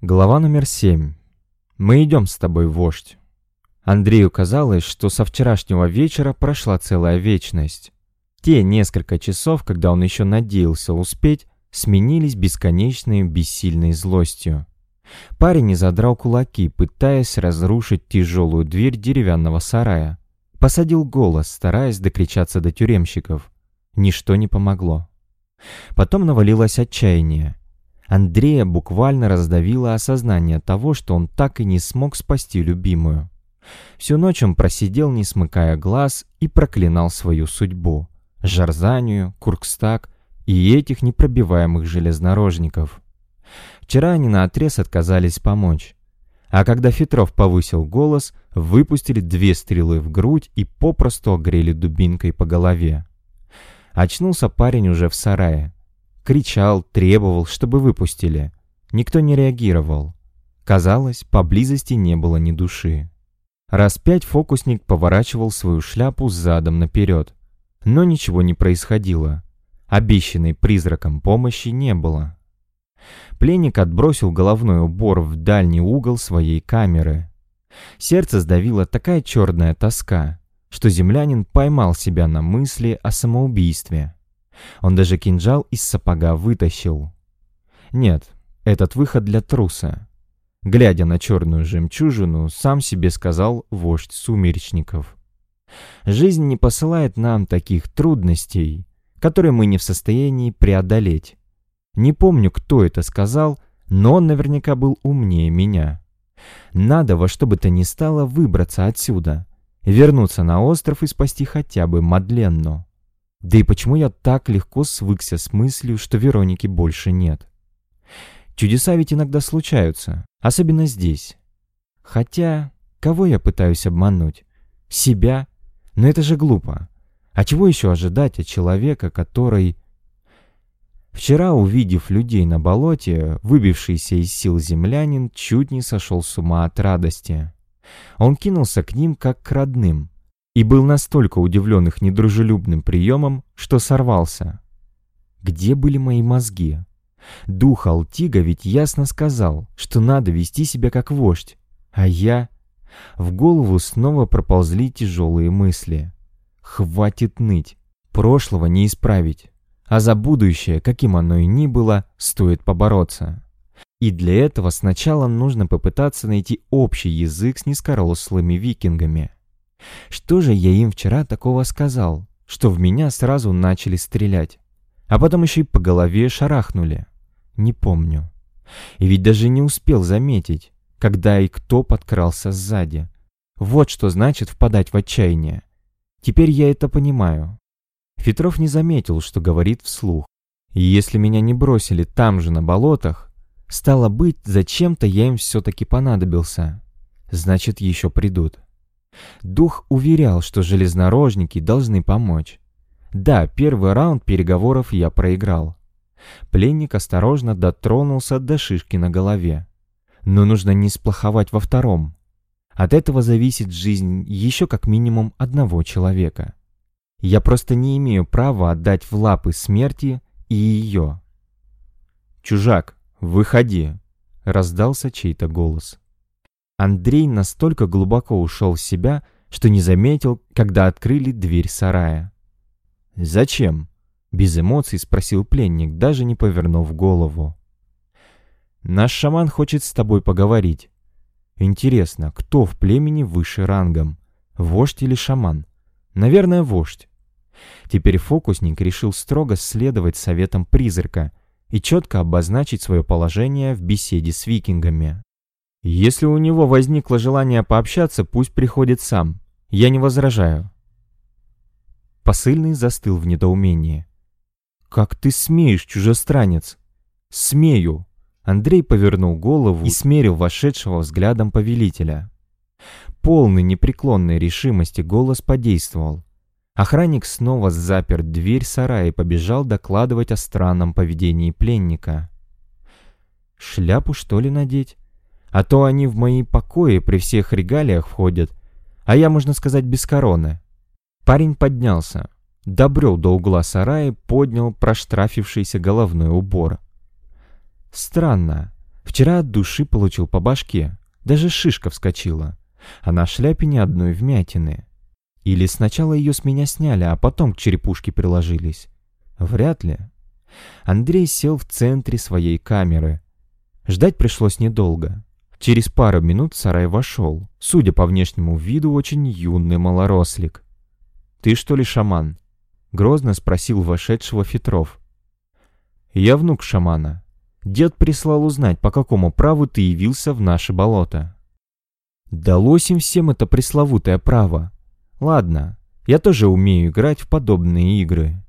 Глава номер семь. Мы идем с тобой, вождь. Андрею казалось, что со вчерашнего вечера прошла целая вечность. Те несколько часов, когда он еще надеялся успеть, сменились бесконечной бессильной злостью. Парень задрал кулаки, пытаясь разрушить тяжелую дверь деревянного сарая. Посадил голос, стараясь докричаться до тюремщиков. Ничто не помогло. Потом навалилось отчаяние. Андрея буквально раздавило осознание того, что он так и не смог спасти любимую. Всю ночь он просидел, не смыкая глаз, и проклинал свою судьбу. Жарзанию, Куркстак и этих непробиваемых железнорожников. Вчера они наотрез отказались помочь. А когда Фетров повысил голос, выпустили две стрелы в грудь и попросту огрели дубинкой по голове. Очнулся парень уже в сарае. Кричал, требовал, чтобы выпустили. Никто не реагировал. Казалось, поблизости не было ни души. Раз пять фокусник поворачивал свою шляпу задом наперед. Но ничего не происходило. Обещанной призраком помощи не было. Пленник отбросил головной убор в дальний угол своей камеры. Сердце сдавило такая черная тоска, что землянин поймал себя на мысли о самоубийстве. Он даже кинжал из сапога вытащил. Нет, этот выход для труса. Глядя на черную жемчужину, сам себе сказал вождь сумеречников. Жизнь не посылает нам таких трудностей, которые мы не в состоянии преодолеть. Не помню, кто это сказал, но он наверняка был умнее меня. Надо во что бы то ни стало выбраться отсюда, вернуться на остров и спасти хотя бы Мадленну. Да и почему я так легко свыкся с мыслью, что Вероники больше нет? Чудеса ведь иногда случаются, особенно здесь. Хотя, кого я пытаюсь обмануть? Себя? Но это же глупо. А чего еще ожидать от человека, который... Вчера, увидев людей на болоте, выбившийся из сил землянин чуть не сошел с ума от радости. Он кинулся к ним как к родным и был настолько удивлен их недружелюбным приемом, что сорвался. Где были мои мозги? Дух Алтига ведь ясно сказал, что надо вести себя как вождь, а я... В голову снова проползли тяжелые мысли. Хватит ныть, прошлого не исправить, а за будущее, каким оно и ни было, стоит побороться. И для этого сначала нужно попытаться найти общий язык с низкорослыми викингами. Что же я им вчера такого сказал, что в меня сразу начали стрелять? А потом еще и по голове шарахнули. Не помню. И ведь даже не успел заметить, когда и кто подкрался сзади. Вот что значит впадать в отчаяние. Теперь я это понимаю. Фетров не заметил, что говорит вслух. И если меня не бросили там же на болотах, стало быть, зачем-то я им все-таки понадобился. Значит, еще придут. Дух уверял, что железнорожники должны помочь. Да, первый раунд переговоров я проиграл. Пленник осторожно дотронулся до шишки на голове. Но нужно не сплоховать во втором. От этого зависит жизнь еще как минимум одного человека. Я просто не имею права отдать в лапы смерти и ее. «Чужак, выходи!» — раздался чей-то голос. Андрей настолько глубоко ушел в себя, что не заметил, когда открыли дверь сарая. «Зачем?» Без эмоций спросил пленник, даже не повернув голову. «Наш шаман хочет с тобой поговорить. Интересно, кто в племени выше рангом? Вождь или шаман? Наверное, вождь». Теперь фокусник решил строго следовать советам призрака и четко обозначить свое положение в беседе с викингами. «Если у него возникло желание пообщаться, пусть приходит сам. Я не возражаю». Посыльный застыл в недоумении. «Как ты смеешь, чужестранец?» «Смею!» Андрей повернул голову и смерил вошедшего взглядом повелителя. Полный непреклонной решимости голос подействовал. Охранник снова запер дверь сарая и побежал докладывать о странном поведении пленника. «Шляпу, что ли, надеть? А то они в мои покои при всех регалиях входят, а я, можно сказать, без короны». Парень поднялся, добрел до угла сарая, поднял проштрафившийся головной убор. Странно. Вчера от души получил по башке, даже шишка вскочила, а на шляпе ни одной вмятины. Или сначала ее с меня сняли, а потом к черепушке приложились. Вряд ли. Андрей сел в центре своей камеры. Ждать пришлось недолго. Через пару минут в сарай вошел, судя по внешнему виду, очень юный малорослик. «Ты что ли шаман?» — грозно спросил вошедшего Фетров. «Я внук шамана. Дед прислал узнать, по какому праву ты явился в наше болото». Далось им всем это пресловутое право. Ладно, я тоже умею играть в подобные игры.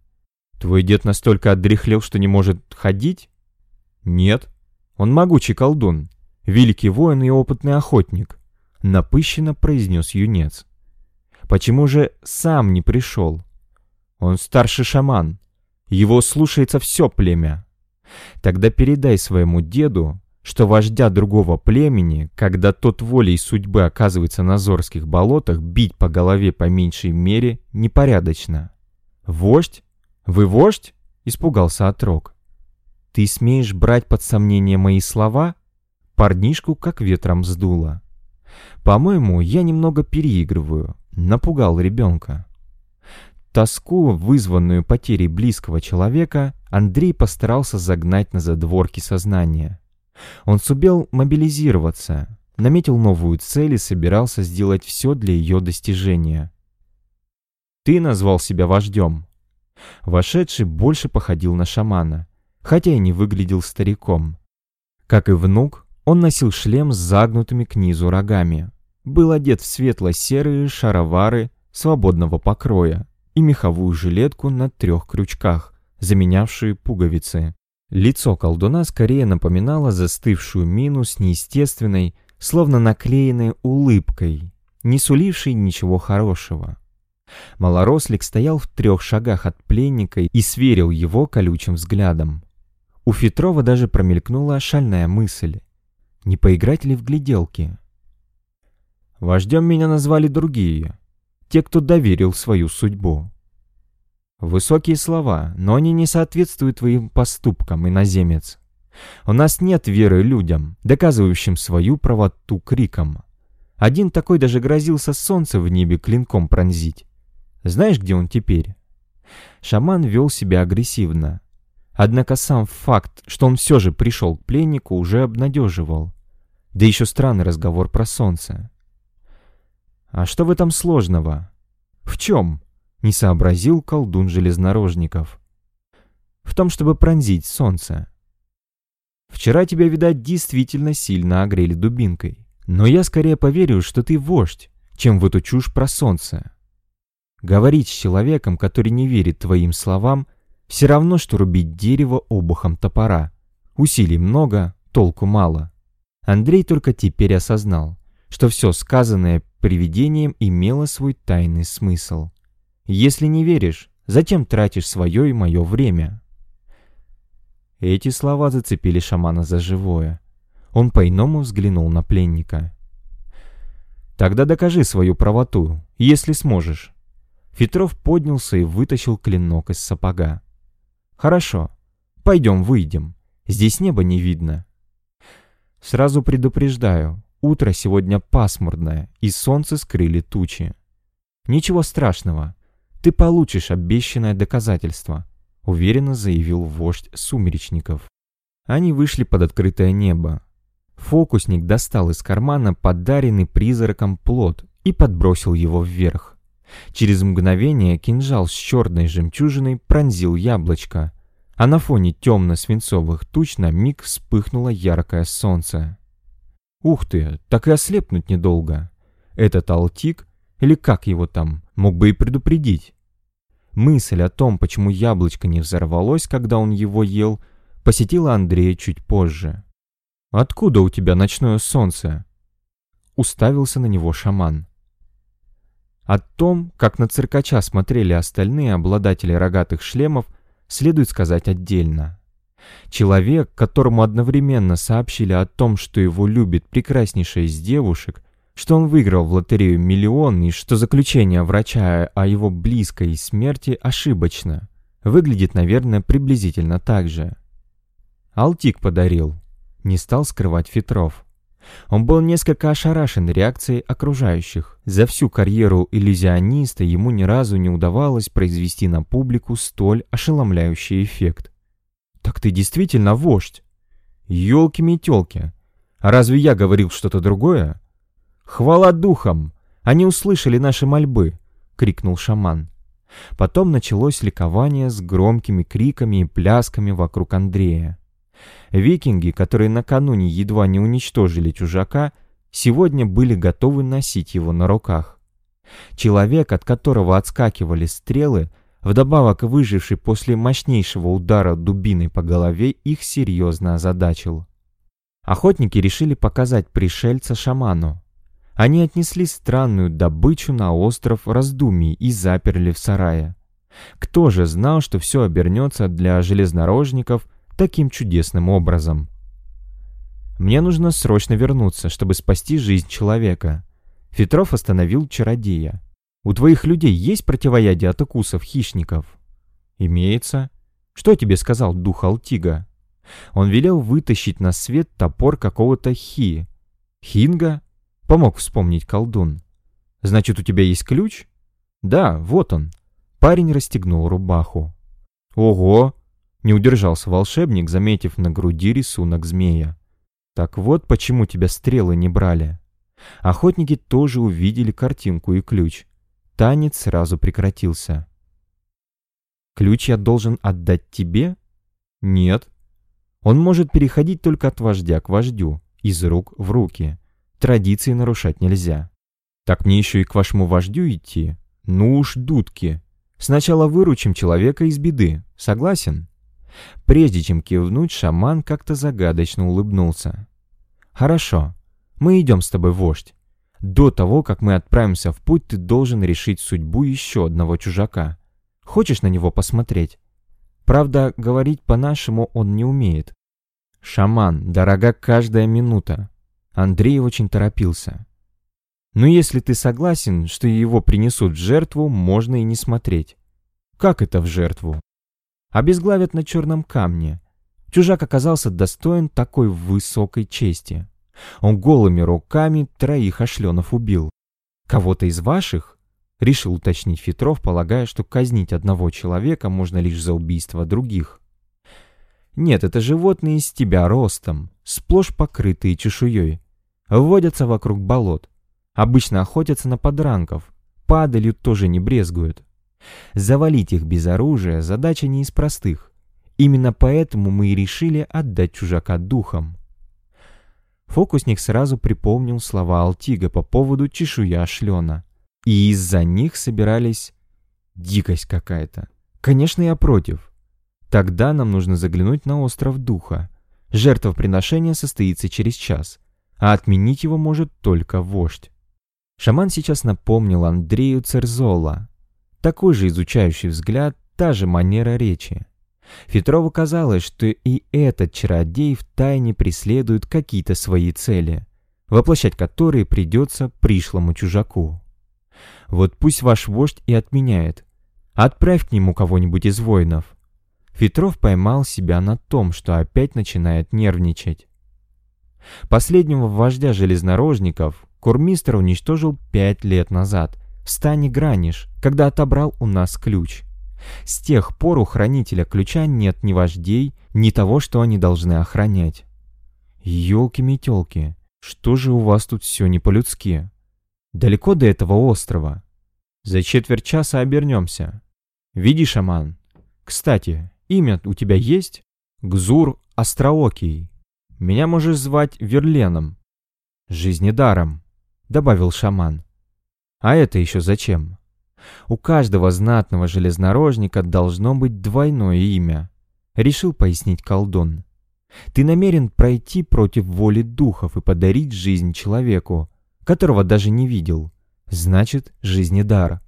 Твой дед настолько отдряхлел, что не может ходить? Нет. Он могучий колдун, великий воин и опытный охотник, напыщенно произнес юнец. Почему же сам не пришел? Он старший шаман. Его слушается все племя. Тогда передай своему деду, что вождя другого племени, когда тот волей судьбы оказывается на Зорских болотах, бить по голове по меньшей мере непорядочно. «Вождь? Вы вождь?» — испугался отрок. «Ты смеешь брать под сомнение мои слова?» Парнишку как ветром сдуло. «По-моему, я немного переигрываю, напугал ребенка». Тоску, вызванную потерей близкого человека, Андрей постарался загнать на задворки сознания. Он сумел мобилизироваться, наметил новую цель и собирался сделать все для ее достижения. «Ты назвал себя вождем». Вошедший больше походил на шамана, хотя и не выглядел стариком. Как и внук, он носил шлем с загнутыми к низу рогами, был одет в светло-серые шаровары свободного покроя и меховую жилетку на трех крючках, заменявшие пуговицы. Лицо колдуна скорее напоминало застывшую мину с неестественной, словно наклеенной улыбкой, не сулившей ничего хорошего. Малорослик стоял в трех шагах от пленника и сверил его колючим взглядом. У Фетрова даже промелькнула шальная мысль. Не поиграть ли в гляделки? Вождем меня назвали другие, те, кто доверил свою судьбу. Высокие слова, но они не соответствуют твоим поступкам, иноземец. У нас нет веры людям, доказывающим свою правоту криком. Один такой даже грозился солнце в небе клинком пронзить. Знаешь, где он теперь? Шаман вел себя агрессивно. Однако сам факт, что он все же пришел к пленнику, уже обнадеживал. Да еще странный разговор про солнце. А что в этом сложного? В чем? не сообразил колдун железнорожников. В том, чтобы пронзить солнце. Вчера тебя, видать, действительно сильно огрели дубинкой. Но я скорее поверю, что ты вождь, чем в эту чушь про солнце. Говорить с человеком, который не верит твоим словам, все равно, что рубить дерево обухом топора. Усилий много, толку мало. Андрей только теперь осознал, что все сказанное привидением имело свой тайный смысл. Если не веришь, затем тратишь свое и мое время. Эти слова зацепили шамана за живое. Он по-иному взглянул на пленника. «Тогда докажи свою правоту, если сможешь». Фетров поднялся и вытащил клинок из сапога. «Хорошо, пойдем выйдем. Здесь неба не видно». «Сразу предупреждаю, утро сегодня пасмурное, и солнце скрыли тучи. Ничего страшного, ты получишь обещанное доказательство», — уверенно заявил вождь сумеречников. Они вышли под открытое небо. Фокусник достал из кармана подаренный призраком плод и подбросил его вверх. Через мгновение кинжал с черной жемчужиной пронзил яблочко, а на фоне темно-свинцовых туч на миг вспыхнуло яркое солнце. Ух ты, так и ослепнуть недолго. Этот алтик или как его там, мог бы и предупредить. Мысль о том, почему яблочко не взорвалось, когда он его ел, посетила Андрея чуть позже. «Откуда у тебя ночное солнце?» Уставился на него шаман. О том, как на циркача смотрели остальные обладатели рогатых шлемов, следует сказать отдельно. Человек, которому одновременно сообщили о том, что его любит прекраснейшая из девушек, что он выиграл в лотерею миллион и что заключение врача о его близкой смерти ошибочно. Выглядит, наверное, приблизительно так же. Алтик подарил. Не стал скрывать Фетров. Он был несколько ошарашен реакцией окружающих. За всю карьеру иллюзиониста ему ни разу не удавалось произвести на публику столь ошеломляющий эффект. «Так ты действительно вождь?» «Елки-метелки! А разве я говорил что-то другое?» «Хвала духам! Они услышали наши мольбы!» — крикнул шаман. Потом началось ликование с громкими криками и плясками вокруг Андрея. Викинги, которые накануне едва не уничтожили чужака, сегодня были готовы носить его на руках. Человек, от которого отскакивали стрелы, вдобавок выживший после мощнейшего удара дубиной по голове, их серьезно озадачил. Охотники решили показать пришельца шаману. Они отнесли странную добычу на остров раздумий и заперли в сарае. Кто же знал, что все обернется для железнорожников таким чудесным образом. Мне нужно срочно вернуться, чтобы спасти жизнь человека. Фетров остановил чародея. У твоих людей есть противоядие от укусов хищников? Имеется. Что тебе сказал дух Алтига? Он велел вытащить на свет топор какого-то хи. Хинга? Помог вспомнить колдун. Значит, у тебя есть ключ? Да, вот он. Парень расстегнул рубаху. Ого, не удержался волшебник, заметив на груди рисунок змея. Так вот почему тебя стрелы не брали. Охотники тоже увидели картинку и ключ. Танец сразу прекратился. Ключ я должен отдать тебе? Нет. Он может переходить только от вождя к вождю, из рук в руки. Традиции нарушать нельзя. Так мне еще и к вашему вождю идти? Ну уж, дудки. Сначала выручим человека из беды. Согласен? Прежде чем кивнуть, шаман как-то загадочно улыбнулся. «Хорошо, мы идем с тобой, вождь. До того, как мы отправимся в путь, ты должен решить судьбу еще одного чужака. Хочешь на него посмотреть? Правда, говорить по-нашему он не умеет. Шаман, дорога каждая минута. Андрей очень торопился. Но если ты согласен, что его принесут в жертву, можно и не смотреть. Как это в жертву? Обезглавят на черном камне. Чужак оказался достоин такой высокой чести. Он голыми руками троих ошленов убил. Кого-то из ваших? Решил уточнить Фетров, полагая, что казнить одного человека можно лишь за убийство других. Нет, это животные из тебя ростом, сплошь покрытые чешуей. Вводятся вокруг болот. Обычно охотятся на подранков. Падалью тоже не брезгуют. Завалить их без оружия задача не из простых. Именно поэтому мы и решили отдать чужака духам. Фокусник сразу припомнил слова Алтига по поводу чешуя шлена. И из-за них собирались... Дикость какая-то. Конечно, я против. Тогда нам нужно заглянуть на остров Духа. Жертвоприношение состоится через час, а отменить его может только вождь. Шаман сейчас напомнил Андрею Церзола, такой же изучающий взгляд, та же манера речи. Фетрову казалось, что и этот чародей втайне преследует какие-то свои цели, воплощать которые придется пришлому чужаку. Вот пусть ваш вождь и отменяет. Отправь к нему кого-нибудь из воинов. Фетров поймал себя на том, что опять начинает нервничать. Последнего вождя железнорожников Курмистр уничтожил пять лет назад – в стане Граниш, когда отобрал у нас ключ. С тех пор у хранителя ключа нет ни вождей, ни того, что они должны охранять. Ёлки-метёлки, что же у вас тут все не по-людски? Далеко до этого острова? За четверть часа обернемся. Види, шаман. Кстати, имя у тебя есть? Гзур Остроокий. Меня можешь звать Верленом. Жизнедаром, добавил шаман. А это еще зачем? У каждого знатного железнорожника должно быть двойное имя. Решил пояснить колдун. Ты намерен пройти против воли духов и подарить жизнь человеку, которого даже не видел. Значит, жизнедар.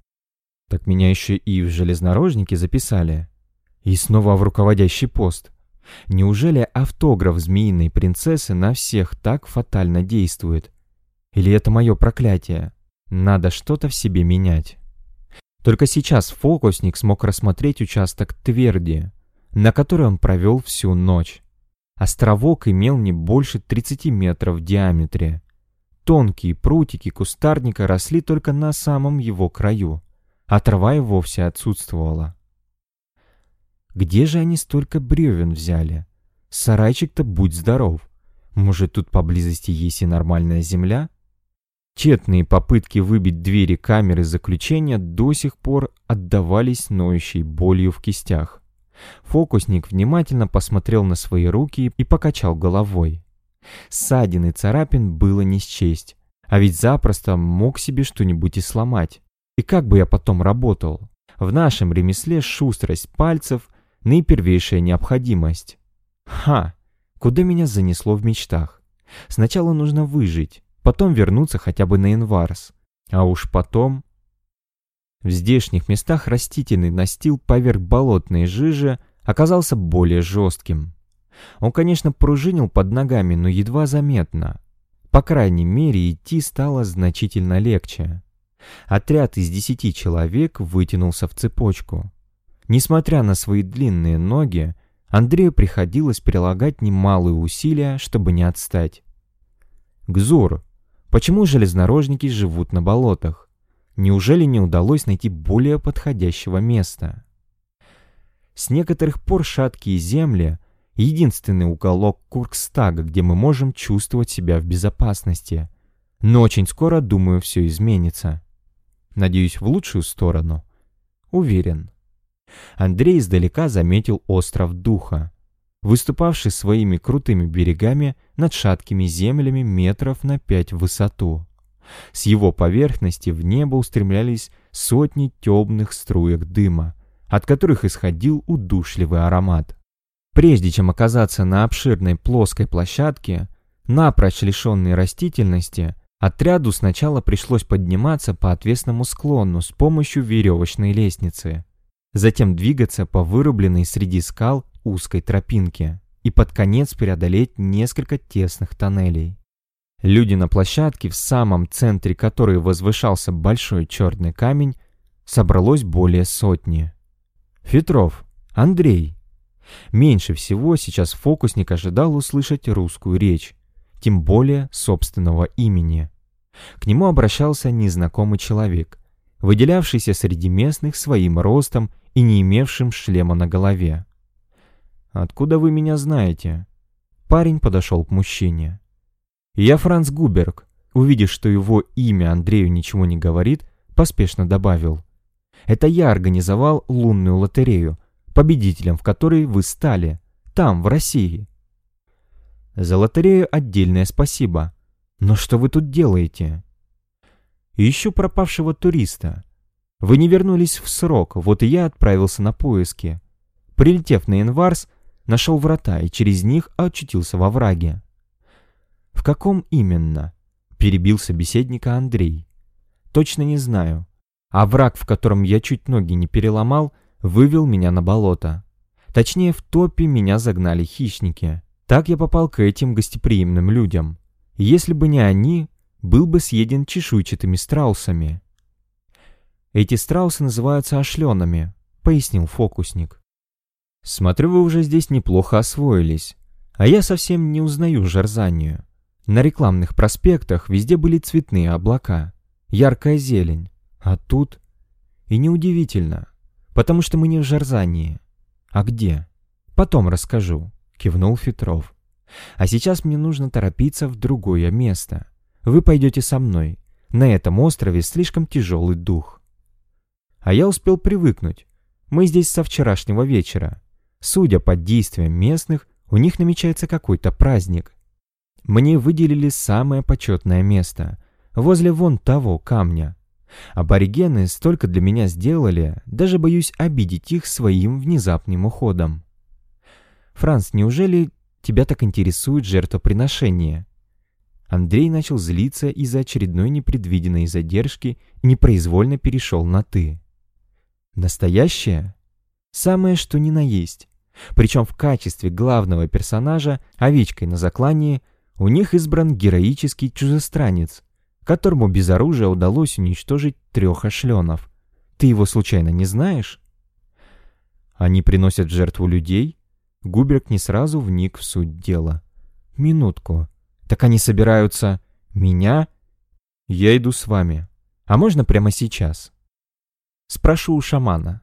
Так меня еще и в железнорожнике записали. И снова в руководящий пост. Неужели автограф змеиной принцессы на всех так фатально действует? Или это мое проклятие? Надо что-то в себе менять. Только сейчас фокусник смог рассмотреть участок тверди, на который он провел всю ночь. Островок имел не больше 30 метров в диаметре. Тонкие прутики кустарника росли только на самом его краю, а трава и вовсе отсутствовала. Где же они столько бревен взяли? Сарайчик-то будь здоров. Может, тут поблизости есть и нормальная земля? Тщетные попытки выбить двери камеры заключения до сих пор отдавались ноющей болью в кистях. Фокусник внимательно посмотрел на свои руки и покачал головой. Ссадин и царапин было не счесть, а ведь запросто мог себе что-нибудь и сломать. И как бы я потом работал? В нашем ремесле шустрость пальцев – наипервейшая необходимость. Ха! Куда меня занесло в мечтах? Сначала нужно выжить, потом вернуться хотя бы на Инварс. А уж потом... В здешних местах растительный настил поверх болотной жижи оказался более жестким. Он, конечно, пружинил под ногами, но едва заметно. По крайней мере, идти стало значительно легче. Отряд из десяти человек вытянулся в цепочку. Несмотря на свои длинные ноги, Андрею приходилось прилагать немалые усилия, чтобы не отстать. «Гзур, почему железнорожники живут на болотах? Неужели не удалось найти более подходящего места?» С некоторых пор шаткие земли — единственный уголок Куркстага, где мы можем чувствовать себя в безопасности. Но очень скоро, думаю, все изменится. Надеюсь, в лучшую сторону. Уверен. Андрей издалека заметил остров Духа, выступавший своими крутыми берегами над шаткими землями метров на пять в высоту. С его поверхности в небо устремлялись сотни темных струек дыма, от которых исходил удушливый аромат. Прежде чем оказаться на обширной плоской площадке, напрочь лишенной растительности, отряду сначала пришлось подниматься по отвесному склону с помощью веревочной лестницы затем двигаться по вырубленной среди скал узкой тропинке и под конец преодолеть несколько тесных тоннелей. Люди на площадке, в самом центре которой возвышался большой черный камень, собралось более сотни. Фетров, Андрей. Меньше всего сейчас фокусник ожидал услышать русскую речь, тем более собственного имени. К нему обращался незнакомый человек, выделявшийся среди местных своим ростом и не имевшим шлема на голове. «Откуда вы меня знаете?» Парень подошел к мужчине. «Я Франц Губерг». Увидев, что его имя Андрею ничего не говорит, поспешно добавил. «Это я организовал лунную лотерею, победителем в которой вы стали, там, в России». «За лотерею отдельное спасибо. Но что вы тут делаете?» «Ищу пропавшего туриста. Вы не вернулись в срок, вот и я отправился на поиски. Прилетев на Инварс, нашел врата и через них очутился во враге. «В каком именно?» — перебил собеседника Андрей. «Точно не знаю. А враг, в котором я чуть ноги не переломал, вывел меня на болото. Точнее, в топе меня загнали хищники. Так я попал к этим гостеприимным людям. Если бы не они, был бы съеден чешуйчатыми страусами. Эти страусы называются ошленами», — пояснил фокусник. «Смотрю, вы уже здесь неплохо освоились. А я совсем не узнаю Жарзанию. На рекламных проспектах везде были цветные облака, яркая зелень. А тут... И неудивительно, потому что мы не в Жарзании. А где? Потом расскажу», — кивнул Фетров. «А сейчас мне нужно торопиться в другое место. Вы пойдете со мной. На этом острове слишком тяжелый дух». А я успел привыкнуть. Мы здесь со вчерашнего вечера. Судя по действиям местных, у них намечается какой-то праздник. Мне выделили самое почетное место, возле вон того камня. Аборигены столько для меня сделали, даже боюсь обидеть их своим внезапным уходом. «Франц, неужели тебя так интересует жертвоприношение?» Андрей начал злиться из-за очередной непредвиденной задержки и непроизвольно перешел на «ты». Настоящее? Самое что ни на есть. Причем в качестве главного персонажа, овечкой на заклании, у них избран героический чужестранец, которому без оружия удалось уничтожить трех ошленов. Ты его случайно не знаешь? Они приносят жертву людей? Губерг не сразу вник в суть дела. «Минутку. Так они собираются... меня?» «Я иду с вами. А можно прямо сейчас?» Спрошу у шамана.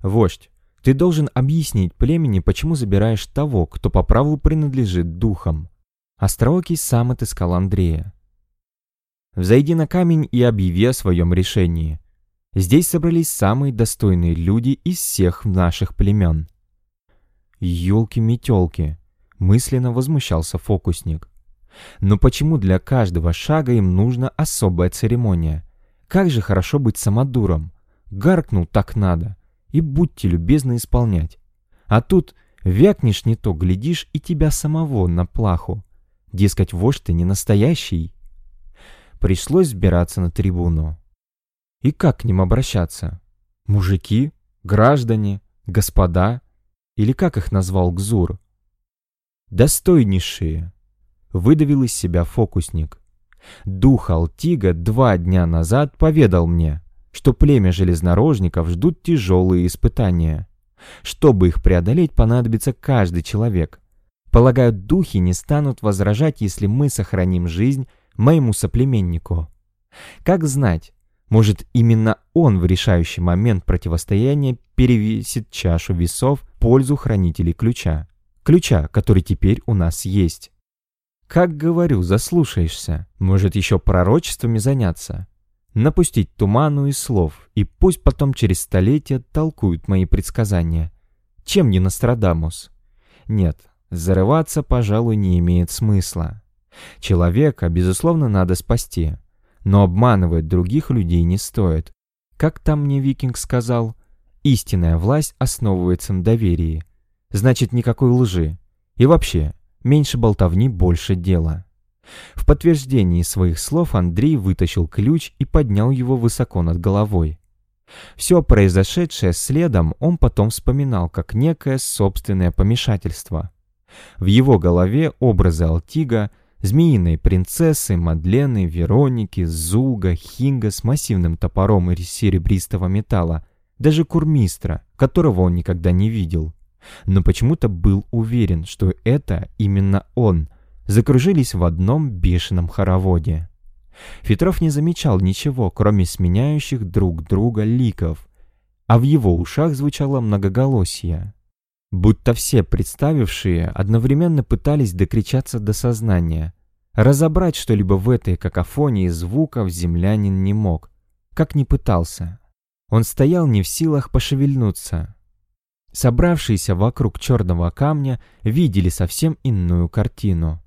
«Вождь, ты должен объяснить племени, почему забираешь того, кто по праву принадлежит духам». Остроокий сам отыскал Андрея. «Взойди на камень и объяви о своем решении. Здесь собрались самые достойные люди из всех наших племен». «Елки-метелки!» — мысленно возмущался фокусник. «Но почему для каждого шага им нужна особая церемония? Как же хорошо быть самодуром! Гаркнул так надо, и будьте любезны исполнять. А тут вякнешь не то, глядишь, и тебя самого на плаху. Дескать, вождь ты не настоящий. Пришлось сбираться на трибуну. И как к ним обращаться? Мужики? Граждане? Господа? Или как их назвал Гзур? Достойнейшие. Выдавил из себя фокусник. Дух Алтига два дня назад поведал мне, что племя железнорожников ждут тяжелые испытания. Чтобы их преодолеть, понадобится каждый человек. Полагаю, духи не станут возражать, если мы сохраним жизнь моему соплеменнику. Как знать, может именно он в решающий момент противостояния перевесит чашу весов в пользу хранителей ключа. Ключа, который теперь у нас есть. Как говорю, заслушаешься. Может еще пророчествами заняться напустить туману и слов, и пусть потом через столетия толкуют мои предсказания. Чем не Нострадамус? Нет, зарываться, пожалуй, не имеет смысла. Человека, безусловно, надо спасти, но обманывать других людей не стоит. Как там мне викинг сказал, истинная власть основывается на доверии. Значит, никакой лжи. И вообще, меньше болтовни, больше дела. В подтверждении своих слов Андрей вытащил ключ и поднял его высоко над головой. Все произошедшее следом он потом вспоминал как некое собственное помешательство. В его голове образы Алтига, змеиной принцессы, Мадлены, Вероники, Зулга, Хинга с массивным топором из серебристого металла, даже Курмистра, которого он никогда не видел. Но почему-то был уверен, что это именно он – закружились в одном бешеном хороводе. Фетров не замечал ничего, кроме сменяющих друг друга ликов, а в его ушах звучало многоголосие. Будто все представившие одновременно пытались докричаться до сознания. Разобрать что-либо в этой какофонии звуков землянин не мог, как ни пытался. Он стоял не в силах пошевельнуться. Собравшиеся вокруг черного камня видели совсем иную картину.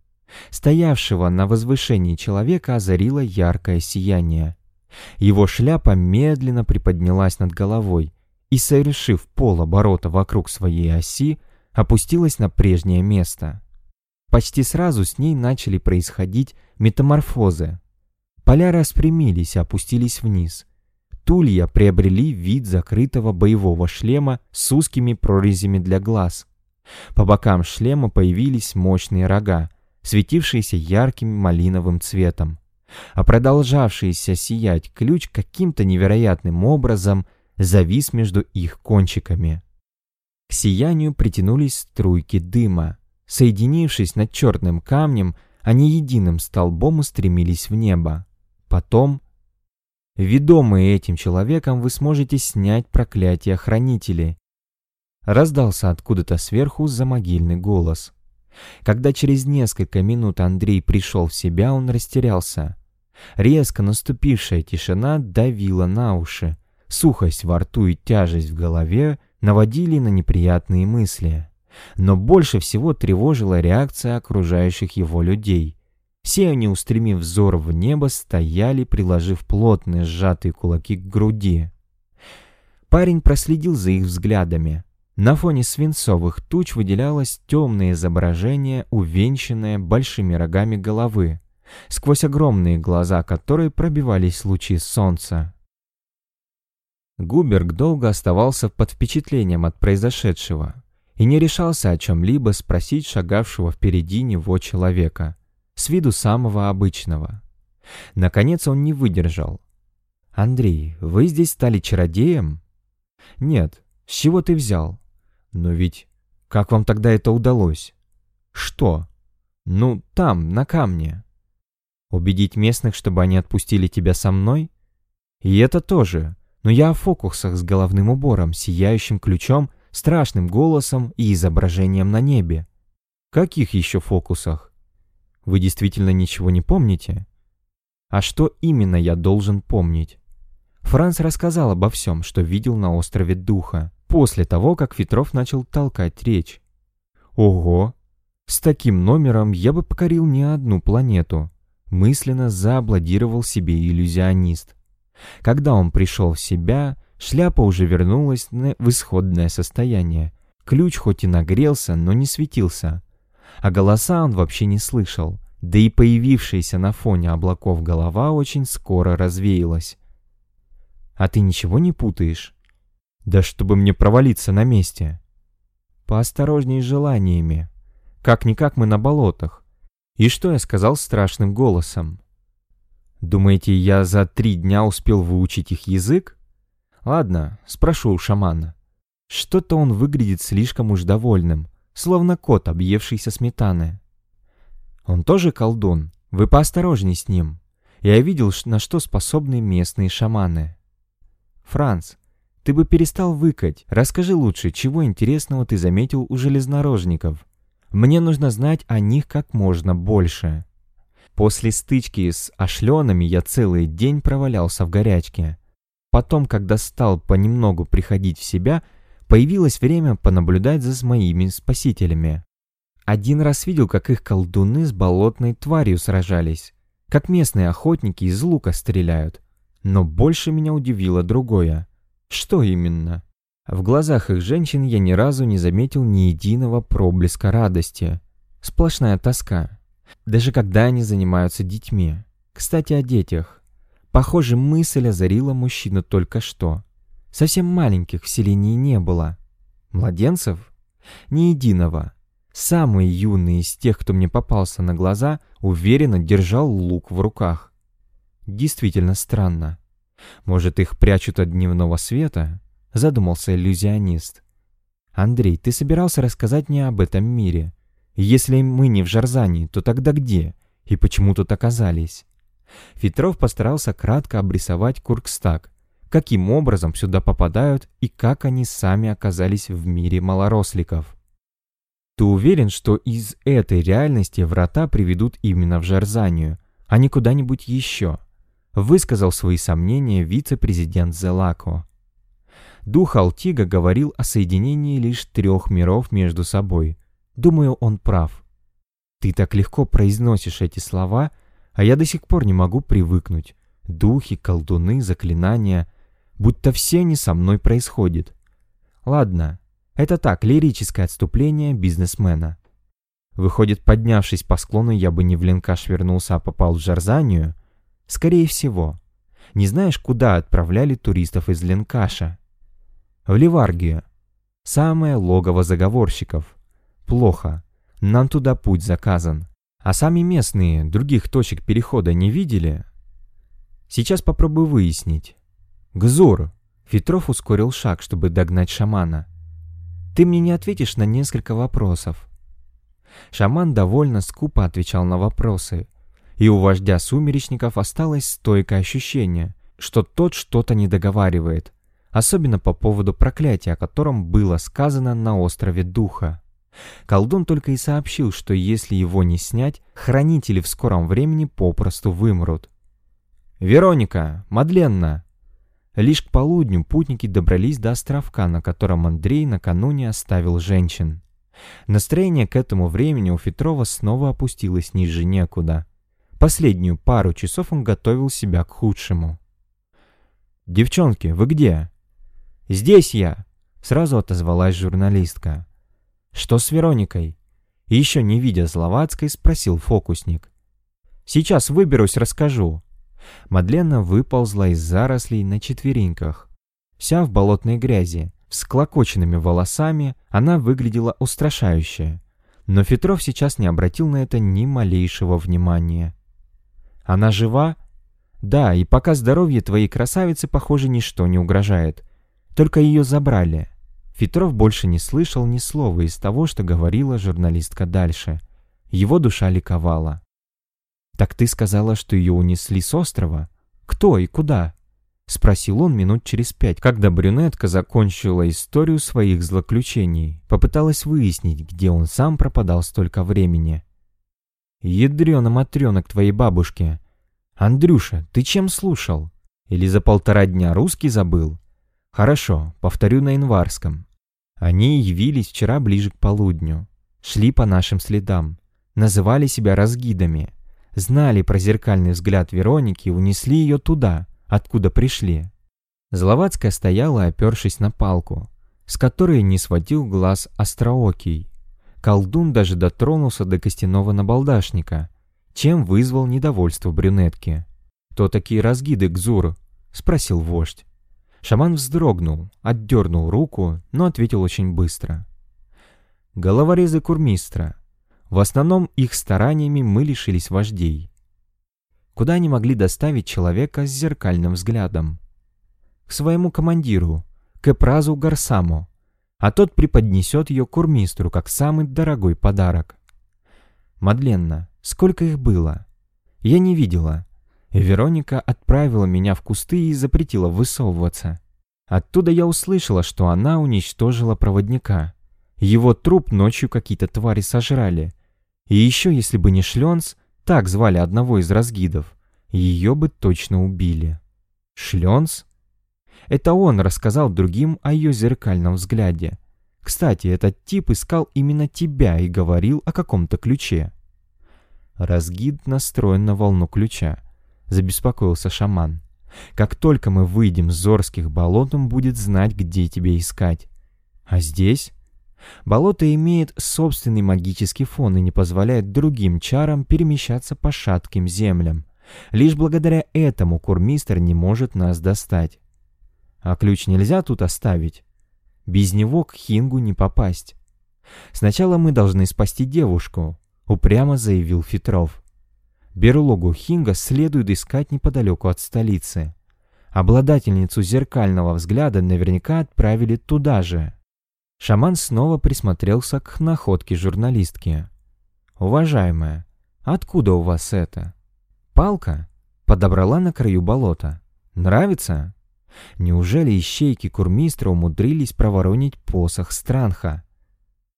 Стоявшего на возвышении человека озарило яркое сияние. Его шляпа медленно приподнялась над головой и, совершив полоборота вокруг своей оси, опустилась на прежнее место. Почти сразу с ней начали происходить метаморфозы. Поля распрямились и опустились вниз. Тулья приобрели вид закрытого боевого шлема с узкими прорезями для глаз. По бокам шлема появились мощные рога, светившиеся ярким малиновым цветом. А продолжавшийся сиять ключ каким-то невероятным образом завис между их кончиками. К сиянию притянулись струйки дыма. Соединившись над черным камнем, они единым столбом устремились в небо. Потом... Ведомые этим человеком, вы сможете снять проклятие хранителей. Раздался откуда-то сверху замогильный голос. Когда через несколько минут Андрей пришел в себя, он растерялся. Резко наступившая тишина давила на уши. Сухость во рту и тяжесть в голове наводили на неприятные мысли. Но больше всего тревожила реакция окружающих его людей. Все они, устремив взор в небо, стояли, приложив плотные сжатые кулаки к груди. Парень проследил за их взглядами. На фоне свинцовых туч выделялось темное изображение, увенчанное большими рогами головы, сквозь огромные глаза которой пробивались лучи солнца. Губерг долго оставался под впечатлением от произошедшего и не решался о чем-либо спросить шагавшего впереди него человека, с виду самого обычного. Наконец он не выдержал. «Андрей, вы здесь стали чародеем?» «Нет, с чего ты взял?» Но ведь Как вам тогда это удалось? Что? Ну, там, на камне. Убедить местных, чтобы они отпустили тебя со мной? И это тоже. Но я о фокусах с головным убором, сияющим ключом, страшным голосом и изображением на небе. Каких еще фокусах? Вы действительно ничего не помните? А что именно я должен помнить? Франц рассказал обо всем, что видел на острове Духа, после того, как Ветров начал толкать речь. Ого! С таким номером я бы покорил не одну планету. Мысленно зааплодировал себе иллюзионист. Когда он пришел в себя, шляпа уже вернулась в исходное состояние. Ключ хоть и нагрелся, но не светился. А голоса он вообще не слышал. Да и появившаяся на фоне облаков голова очень скоро развеялась. «А ты ничего не путаешь?» «Да чтобы мне провалиться на месте!» «Поосторожней с желаниями. Как-никак мы на болотах. И что я сказал страшным голосом? Думаете, я за три дня успел выучить их язык? Ладно, спрошу у шамана. Что-то он выглядит слишком уж довольным, словно кот, объевшийся сметаны. Он тоже колдун, вы поосторожней с ним. Я видел, на что способны местные шаманы. Франц, ты бы перестал выкать. Расскажи лучше, чего интересного ты заметил у железнорожников. Мне нужно знать о них как можно больше. После стычки с ошленами я целый день провалялся в горячке. Потом, когда стал понемногу приходить в себя, появилось время понаблюдать за моими спасителями. Один раз видел, как их колдуны с болотной тварью сражались, как местные охотники из лука стреляют. Но больше меня удивило другое. Что именно? В глазах их женщин я ни разу не заметил ни единого проблеска радости. Сплошная тоска. Даже когда они занимаются детьми. Кстати, о детях. Похоже, мысль озарила мужчину только что. Совсем маленьких в селении не было. Младенцев? Ни единого. Самый юный из тех, кто мне попался на глаза, уверенно держал лук в руках. Действительно странно. Может, их прячут от дневного света? Задумался иллюзионист. Андрей, ты собирался рассказать мне об этом мире. Если мы не в Жарзании, то тогда где? И почему тут оказались? Фитров постарался кратко обрисовать Куркстаг, каким образом сюда попадают и как они сами оказались в мире малоросликов. Ты уверен, что из этой реальности врата приведут именно в Жарзанию, а не куда-нибудь еще? Высказал свои сомнения вице-президент Зелако. Дух Алтига говорил о соединении лишь трех миров между собой. Думаю, он прав. Ты так легко произносишь эти слова, а я до сих пор не могу привыкнуть. Духи, колдуны, заклинания, будто все они со мной происходят. Ладно, это так, лирическое отступление бизнесмена. Выходит, поднявшись по склону, я бы не в Ленкаш вернулся, а попал в Жарзанию? Скорее всего. Не знаешь, куда отправляли туристов из Ленкаша? В Ливаргию. Самое логово заговорщиков. Плохо. Нам туда путь заказан. А сами местные других точек перехода не видели? Сейчас попробую выяснить. Гзур! Фитров ускорил шаг, чтобы догнать шамана. Ты мне не ответишь на несколько вопросов. Шаман довольно скупо отвечал на вопросы, и у вождя сумеречников осталось стойкое ощущение, что тот что-то не договаривает, особенно по поводу проклятия, о котором было сказано на острове Духа. Колдун только и сообщил, что если его не снять, хранители в скором времени попросту вымрут. «Вероника! Мадленна!» Лишь к полудню путники добрались до островка, на котором Андрей накануне оставил женщин. Настроение к этому времени у Фетрова снова опустилось ниже некуда. Последнюю пару часов он готовил себя к худшему. «Девчонки, вы где?» «Здесь я!» — сразу отозвалась журналистка. «Что с Вероникой?» Еще не видя Зловацкой, спросил фокусник. «Сейчас выберусь, расскажу». Мадлена выползла из зарослей на четвереньках. Вся в болотной грязи, с клокоченными волосами, она выглядела устрашающе. Но Фетров сейчас не обратил на это ни малейшего внимания. «Она жива?» «Да, и пока здоровье твоей красавицы, похоже, ничто не угрожает. Только ее забрали». Фетров больше не слышал ни слова из того, что говорила журналистка дальше. Его душа ликовала. «Так ты сказала, что ее унесли с острова? Кто и куда?» Спросил он минут через пять, когда брюнетка закончила историю своих злоключений. Попыталась выяснить, где он сам пропадал столько времени. «Ядрёна-матрёна к твоей бабушке. Андрюша, ты чем слушал? Или за полтора дня русский забыл?» «Хорошо, повторю на январском. Они явились вчера ближе к полудню. Шли по нашим следам. Называли себя разгидами. Знали про зеркальный взгляд Вероники и унесли ее туда, откуда пришли. Зловацкая стояла, опершись на палку, с которой не сводил глаз остроокий. Колдун даже дотронулся до костяного набалдашника, чем вызвал недовольство брюнетки. «Кто такие разгиды, Гзур?» — спросил вождь. Шаман вздрогнул, отдернул руку, но ответил очень быстро. «Головорезы Курмистра. В основном их стараниями мы лишились вождей. Куда они могли доставить человека с зеркальным взглядом? К своему командиру, к Эпразу Гарсаму, а тот преподнесет ее Курмистру как самый дорогой подарок. Мадленна, сколько их было? Я не видела, Вероника отправила меня в кусты и запретила высовываться. Оттуда я услышала, что она уничтожила проводника. Его труп ночью какие-то твари сожрали. И еще, если бы не Шленц, так звали одного из разгидов, ее бы точно убили. Шленц? Это он рассказал другим о ее зеркальном взгляде. Кстати, этот тип искал именно тебя и говорил о каком-то ключе. Разгид настроен на волну ключа забеспокоился шаман. «Как только мы выйдем с Зорских болот, он будет знать, где тебя искать. А здесь?» Болото имеет собственный магический фон и не позволяет другим чарам перемещаться по шатким землям. Лишь благодаря этому курмистр не может нас достать. А ключ нельзя тут оставить. Без него к Хингу не попасть. Сначала мы должны спасти девушку, упрямо заявил Фетров. Берлогу Хинга следует искать неподалеку от столицы. Обладательницу зеркального взгляда наверняка отправили туда же. Шаман снова присмотрелся к находке журналистки. «Уважаемая, откуда у вас это?» «Палка?» Подобрала на краю болота. «Нравится?» Неужели ищейки Курмистра умудрились проворонить посох Странха?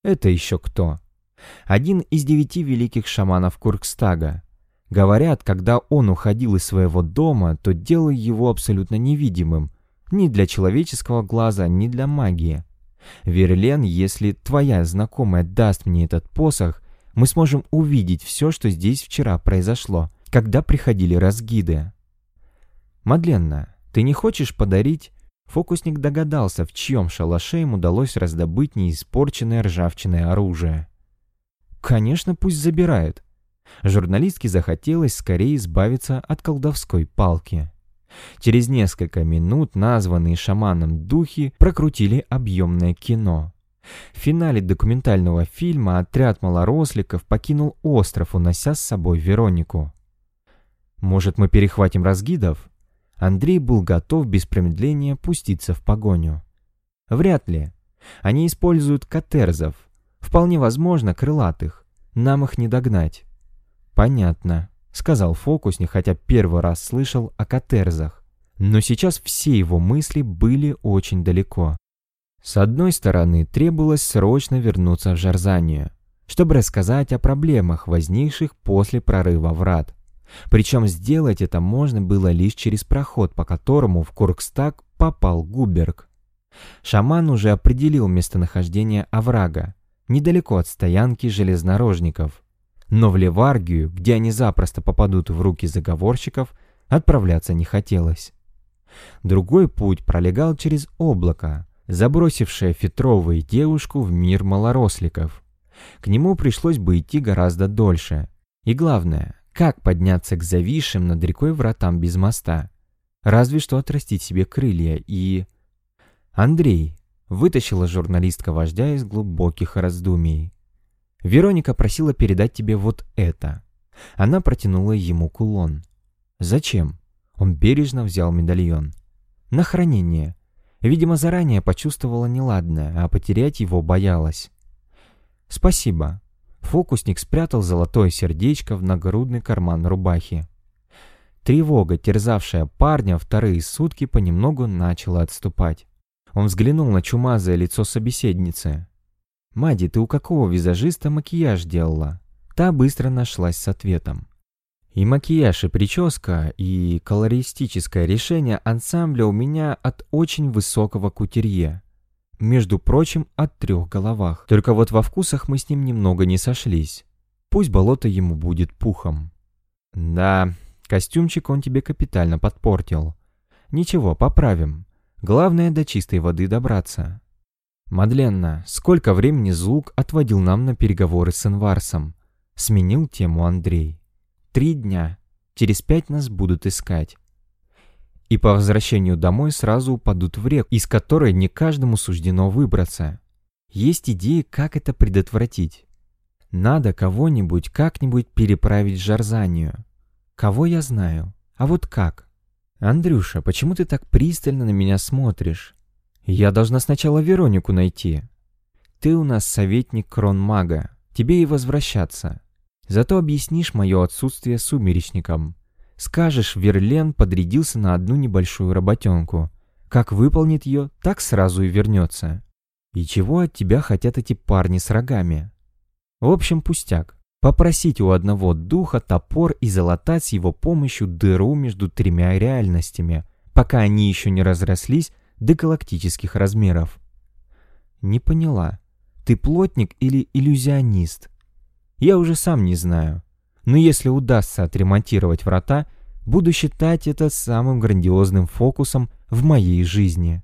Это еще кто? Один из девяти великих шаманов Куркстага, Говорят, когда он уходил из своего дома, то делал его абсолютно невидимым. Ни для человеческого глаза, ни для магии. Верлен, если твоя знакомая даст мне этот посох, мы сможем увидеть все, что здесь вчера произошло, когда приходили разгиды. Мадленна, ты не хочешь подарить... Фокусник догадался, в чьем шалаше им удалось раздобыть неиспорченное ржавчиное оружие. Конечно, пусть забирают. Журналистке захотелось скорее избавиться от колдовской палки. Через несколько минут названные шаманом духи прокрутили объемное кино. В финале документального фильма отряд малоросликов покинул остров, унося с собой Веронику. «Может, мы перехватим разгидов?» Андрей был готов без промедления пуститься в погоню. «Вряд ли. Они используют катерзов. Вполне возможно, крылатых. Нам их не догнать». «Понятно», — сказал фокусник, хотя первый раз слышал о катерзах. Но сейчас все его мысли были очень далеко. С одной стороны, требовалось срочно вернуться в Жарзанию, чтобы рассказать о проблемах, возникших после прорыва врат. Причем сделать это можно было лишь через проход, по которому в Куркстаг попал Губерг. Шаман уже определил местонахождение оврага, недалеко от стоянки железнорожников. Но в Леваргию, где они запросто попадут в руки заговорщиков, отправляться не хотелось. Другой путь пролегал через облако, забросившее Фетрову девушку в мир малоросликов. К нему пришлось бы идти гораздо дольше. И главное, как подняться к зависшим над рекой вратам без моста? Разве что отрастить себе крылья и... Андрей вытащила журналистка вождя из глубоких раздумий. Вероника просила передать тебе вот это. Она протянула ему кулон. Зачем? Он бережно взял медальон. На хранение. Видимо, заранее почувствовала неладное, а потерять его боялась. «Спасибо». Фокусник спрятал золотое сердечко в нагрудный карман рубахи. Тревога, терзавшая парня вторые сутки, понемногу начала отступать. Он взглянул на чумазое лицо собеседницы. «Мади, ты у какого визажиста макияж делала?» Та быстро нашлась с ответом. И макияж, и прическа, и колористическое решение ансамбля у меня от очень высокого кутерье. Между прочим, от трех головах. Только вот во вкусах мы с ним немного не сошлись. Пусть болото ему будет пухом. Да, Костюмчик он тебе капитально подпортил. Ничего, поправим. Главное до чистой воды добраться. Мадленна, сколько времени Зулк отводил нам на переговоры с Инварсом? Сменил тему Андрей. Три дня. Через пять нас будут искать. И по возвращению домой сразу упадут в реку, из которой не каждому суждено выбраться. Есть идеи, как это предотвратить. Надо кого-нибудь как-нибудь переправить Жарзанию. Кого я знаю? А вот как? Андрюша, почему ты так пристально на меня смотришь? Я должна сначала Веронику найти. Ты у нас советник кронмага. Тебе и возвращаться. Зато объяснишь мое отсутствие сумеречникам. Скажешь, Верлен подрядился на одну небольшую работенку. Как выполнит ее, так сразу и вернется. И чего от тебя хотят эти парни с рогами? В общем, пустяк. Попросить у одного духа топор и залатать с его помощью дыру между тремя реальностями, пока они еще не разрослись до галактических размеров. Не поняла, ты плотник или иллюзионист? Я уже сам не знаю. Но если удастся отремонтировать врата, буду считать это самым грандиозным фокусом в моей жизни.